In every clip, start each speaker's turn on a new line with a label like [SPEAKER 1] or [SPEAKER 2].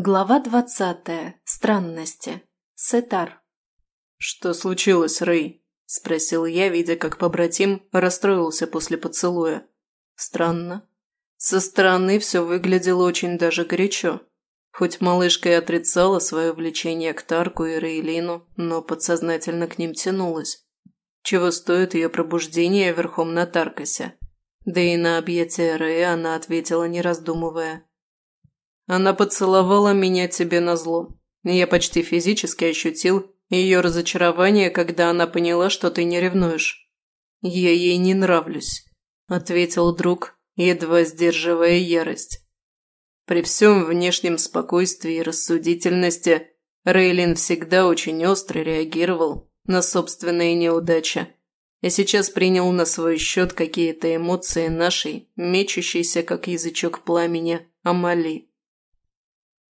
[SPEAKER 1] Глава двадцатая. Странности. Сетар.
[SPEAKER 2] «Что случилось, Рэй?» – спросил я, видя, как побратим расстроился после поцелуя. Странно. Со стороны все выглядело очень даже горячо. Хоть малышка и отрицала свое влечение к Тарку и Рейлину, но подсознательно к ним тянулась. Чего стоит ее пробуждение верхом на Таркасе. Да и на объятие Рэя она ответила, не раздумывая – она поцеловала меня тебе назло. Я почти физически ощутил ее разочарование, когда она поняла, что ты не ревнуешь. Я ей не нравлюсь, ответил друг, едва сдерживая ярость. При всем внешнем спокойствии и рассудительности Рейлин всегда очень остро реагировал на собственные неудачи и сейчас принял на свой счет какие-то эмоции нашей, мечущейся, как язычок пламени, Амали.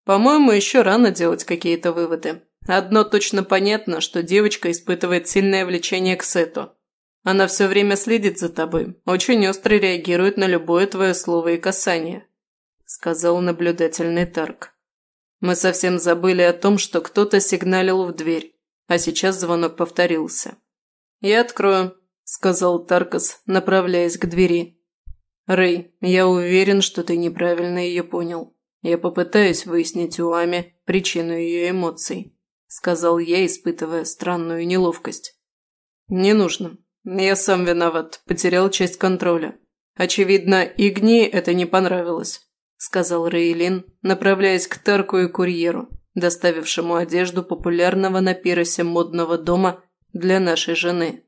[SPEAKER 2] По-моему, еще рано делать какие-то выводы. Одно точно понятно, что девочка испытывает сильное влечение к Сету. Она все время следит за тобой, очень остро реагирует на любое твое слово и касание», – сказал наблюдательный Тарк. «Мы совсем забыли о том, что кто-то сигналил в дверь, а сейчас звонок повторился». «Я открою», – сказал Таркас, направляясь к двери. «Рэй, я уверен, что ты неправильно ее понял. «Я попытаюсь выяснить у Ами причину ее эмоций», – сказал я, испытывая странную неловкость. «Не нужно. Я сам виноват, потерял часть контроля. Очевидно, Игни это не понравилось», – сказал Рейлин, направляясь к Тарку и курьеру, доставившему одежду популярного на пиросе модного дома для нашей жены.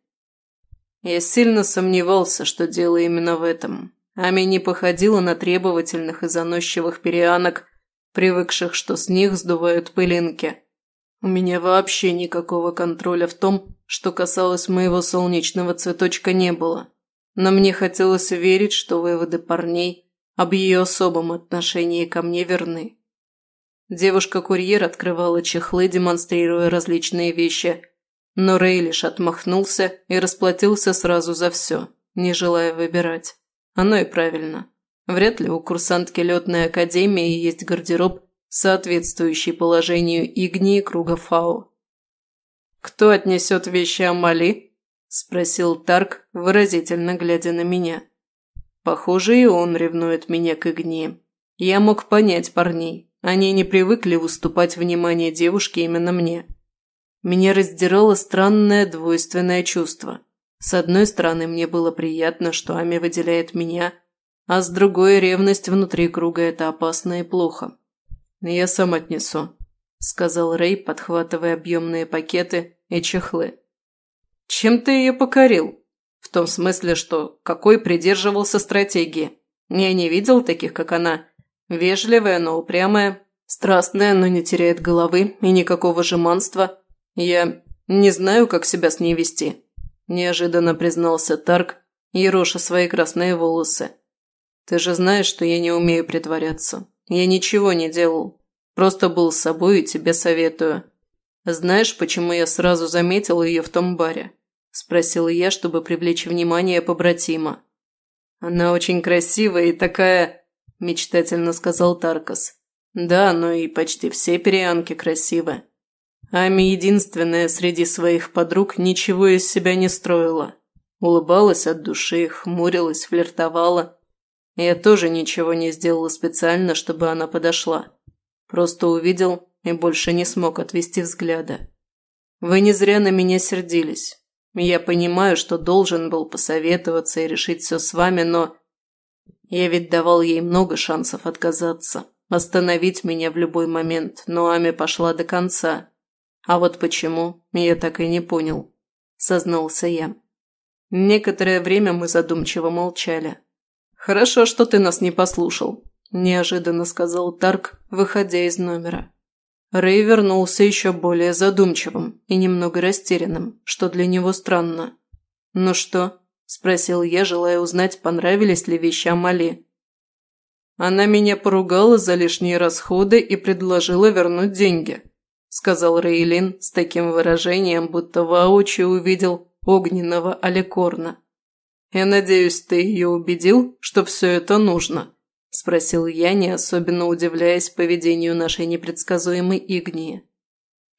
[SPEAKER 2] Я сильно сомневался, что дело именно в этом, Ами не походила на требовательных и заносчивых перианок, привыкших, что с них сдувают пылинки. У меня вообще никакого контроля в том, что касалось моего солнечного цветочка, не было. Но мне хотелось верить, что выводы парней об ее особом отношении ко мне верны. Девушка-курьер открывала чехлы, демонстрируя различные вещи, но Рей лишь отмахнулся и расплатился сразу за все, не желая выбирать. Оно и правильно. Вряд ли у курсантки летной академии есть гардероб, соответствующий положению Игнии круга Фау. «Кто отнесет вещи Амали?» – спросил Тарк, выразительно глядя на меня. Похоже, и он ревнует меня к Игнии. Я мог понять парней. Они не привыкли уступать внимание девушке именно мне. Меня раздирало странное двойственное чувство. С одной стороны, мне было приятно, что Ами выделяет меня, а с другой – ревность внутри круга – это опасно и плохо. «Я сам отнесу», – сказал Рэй, подхватывая объемные пакеты и чехлы. «Чем ты ее покорил?» «В том смысле, что какой придерживался стратегии. Я не видел таких, как она. Вежливая, но упрямая, страстная, но не теряет головы и никакого жеманства. Я не знаю, как себя с ней вести». – неожиданно признался Тарк, ероша свои красные волосы. «Ты же знаешь, что я не умею притворяться. Я ничего не делал. Просто был с собой и тебе советую. Знаешь, почему я сразу заметил ее в том баре?» – спросила я, чтобы привлечь внимание побратима. «Она очень красивая и такая...» – мечтательно сказал Таркас. «Да, но и почти все перианки красивы. Ами единственная среди своих подруг ничего из себя не строила. Улыбалась от души, хмурилась, флиртовала. Я тоже ничего не сделала специально, чтобы она подошла. Просто увидел и больше не смог отвести взгляда. Вы не зря на меня сердились. Я понимаю, что должен был посоветоваться и решить все с вами, но... Я ведь давал ей много шансов отказаться, остановить меня в любой момент, но Ами пошла до конца. А вот почему, я так и не понял, сознался я. Некоторое время мы задумчиво молчали. «Хорошо, что ты нас не послушал», – неожиданно сказал Тарк, выходя из номера. Рэй вернулся еще более задумчивым и немного растерянным, что для него странно. «Ну что?» – спросил я, желая узнать, понравились ли вещи Амали. Она меня поругала за лишние расходы и предложила вернуть деньги сказал Рейлин с таким выражением, будто воочию увидел огненного Аликорна. «Я надеюсь, ты ее убедил, что все это нужно?» – спросил я, не особенно удивляясь поведению нашей непредсказуемой Игнии.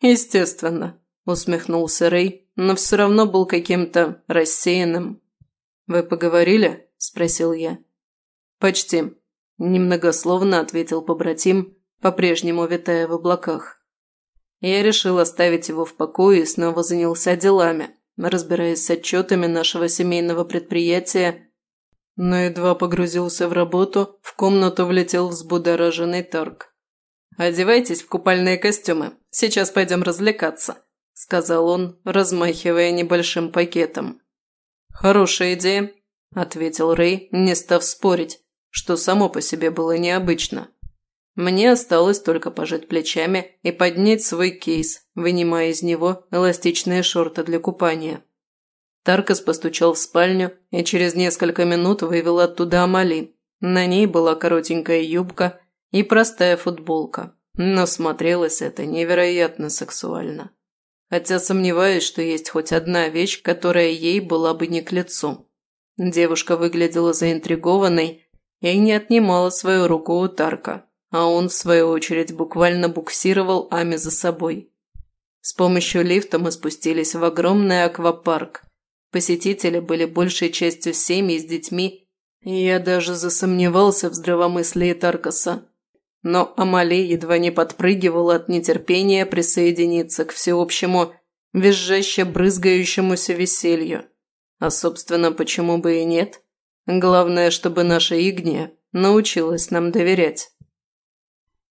[SPEAKER 2] «Естественно», – усмехнулся Рэй, но все равно был каким-то рассеянным. «Вы поговорили?» – спросил я. «Почти», – немногословно ответил побратим, по-прежнему витая в облаках. Я решил оставить его в покое и снова занялся делами, разбираясь с отчетами нашего семейного предприятия но едва погрузился в работу, в комнату влетел взбудораженный Торг. «Одевайтесь в купальные костюмы, сейчас пойдем развлекаться», – сказал он, размахивая небольшим пакетом. «Хорошая идея», – ответил Рэй, не став спорить, что само по себе было необычно. Мне осталось только пожать плечами и поднять свой кейс, вынимая из него эластичные шорты для купания. Таркас постучал в спальню и через несколько минут вывел оттуда Амали. На ней была коротенькая юбка и простая футболка, но смотрелось это невероятно сексуально. Хотя сомневаюсь, что есть хоть одна вещь, которая ей была бы не к лицу. Девушка выглядела заинтригованной и не отнимала свою руку у Тарка, а он, в свою очередь, буквально буксировал Ами за собой. С помощью лифта мы спустились в огромный аквапарк, Посетители были большей частью семьи с детьми, и я даже засомневался в здравомыслии Таркаса. Но Амали едва не подпрыгивала от нетерпения присоединиться к всеобщему, визжаще брызгающемуся веселью. А, собственно, почему бы и нет? Главное, чтобы наша Игния научилась нам доверять.